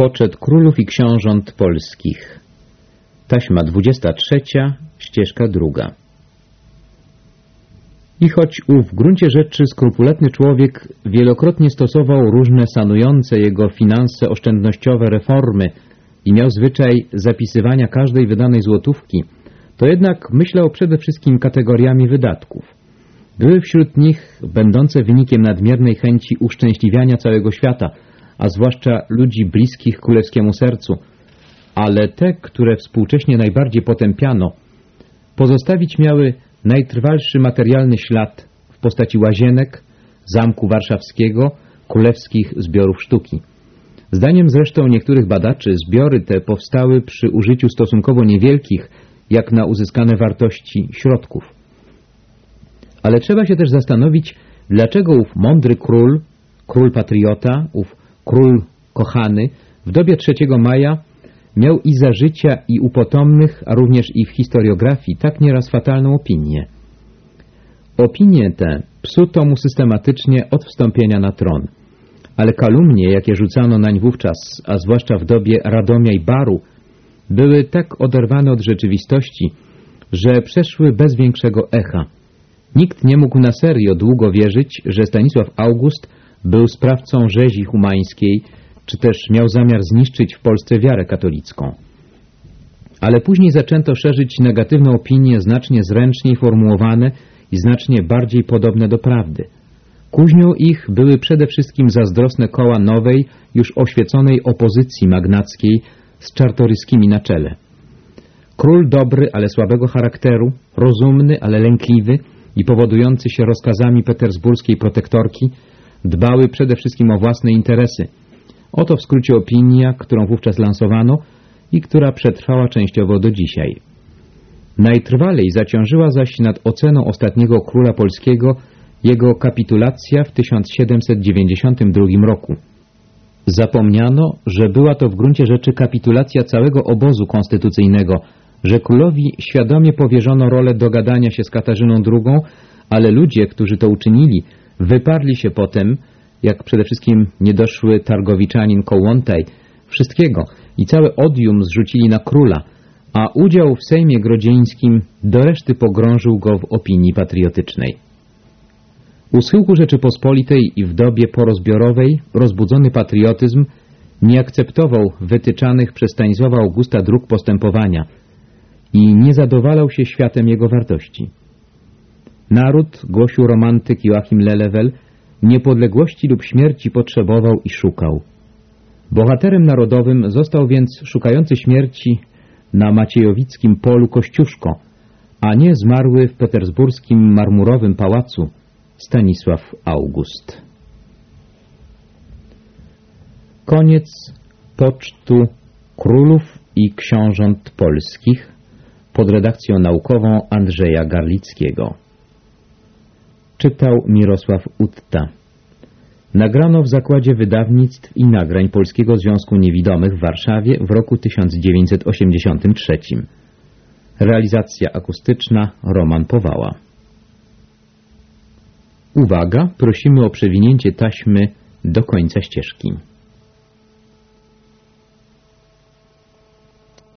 Poczet królów i książąt polskich. Taśma 23, ścieżka druga. I choć ów w gruncie rzeczy skrupulatny człowiek wielokrotnie stosował różne sanujące jego finanse oszczędnościowe reformy i miał zwyczaj zapisywania każdej wydanej złotówki, to jednak myślał przede wszystkim kategoriami wydatków. Były wśród nich będące wynikiem nadmiernej chęci uszczęśliwiania całego świata – a zwłaszcza ludzi bliskich królewskiemu sercu, ale te, które współcześnie najbardziej potępiano, pozostawić miały najtrwalszy materialny ślad w postaci łazienek, Zamku Warszawskiego, królewskich zbiorów sztuki. Zdaniem zresztą niektórych badaczy zbiory te powstały przy użyciu stosunkowo niewielkich, jak na uzyskane wartości, środków. Ale trzeba się też zastanowić, dlaczego ów mądry król, król patriota, ów król kochany, w dobie 3 maja miał i za życia, i u potomnych, a również i w historiografii tak nieraz fatalną opinię. Opinie te psuto mu systematycznie od wstąpienia na tron, ale kalumnie, jakie rzucano nań wówczas, a zwłaszcza w dobie Radomia i Baru, były tak oderwane od rzeczywistości, że przeszły bez większego echa. Nikt nie mógł na serio długo wierzyć, że Stanisław August był sprawcą rzezi humańskiej, czy też miał zamiar zniszczyć w Polsce wiarę katolicką. Ale później zaczęto szerzyć negatywne opinie znacznie zręczniej formułowane i znacznie bardziej podobne do prawdy. Kuźnią ich były przede wszystkim zazdrosne koła nowej, już oświeconej opozycji magnackiej z czartoryskimi na czele. Król dobry, ale słabego charakteru, rozumny, ale lękliwy i powodujący się rozkazami petersburskiej protektorki, dbały przede wszystkim o własne interesy. Oto w skrócie opinia, którą wówczas lansowano i która przetrwała częściowo do dzisiaj. Najtrwalej zaciążyła zaś nad oceną ostatniego króla polskiego jego kapitulacja w 1792 roku. Zapomniano, że była to w gruncie rzeczy kapitulacja całego obozu konstytucyjnego, że królowi świadomie powierzono rolę dogadania się z Katarzyną II, ale ludzie, którzy to uczynili, Wyparli się potem, jak przede wszystkim niedoszły targowiczanin Kołłątaj, wszystkiego i całe odium zrzucili na króla, a udział w Sejmie Grodzieńskim do reszty pogrążył go w opinii patriotycznej. U schyłku Rzeczypospolitej i w dobie porozbiorowej rozbudzony patriotyzm nie akceptował wytyczanych przez Stanisława Augusta dróg postępowania i nie zadowalał się światem jego wartości. Naród, głosił romantyk Joachim Lelewel, niepodległości lub śmierci potrzebował i szukał. Bohaterem narodowym został więc szukający śmierci na maciejowickim polu Kościuszko, a nie zmarły w petersburskim marmurowym pałacu Stanisław August. Koniec pocztu królów i książąt polskich pod redakcją naukową Andrzeja Garlickiego. Czytał Mirosław Utta. Nagrano w Zakładzie Wydawnictw i Nagrań Polskiego Związku Niewidomych w Warszawie w roku 1983. Realizacja akustyczna Roman Powała. Uwaga, prosimy o przewinięcie taśmy do końca ścieżki.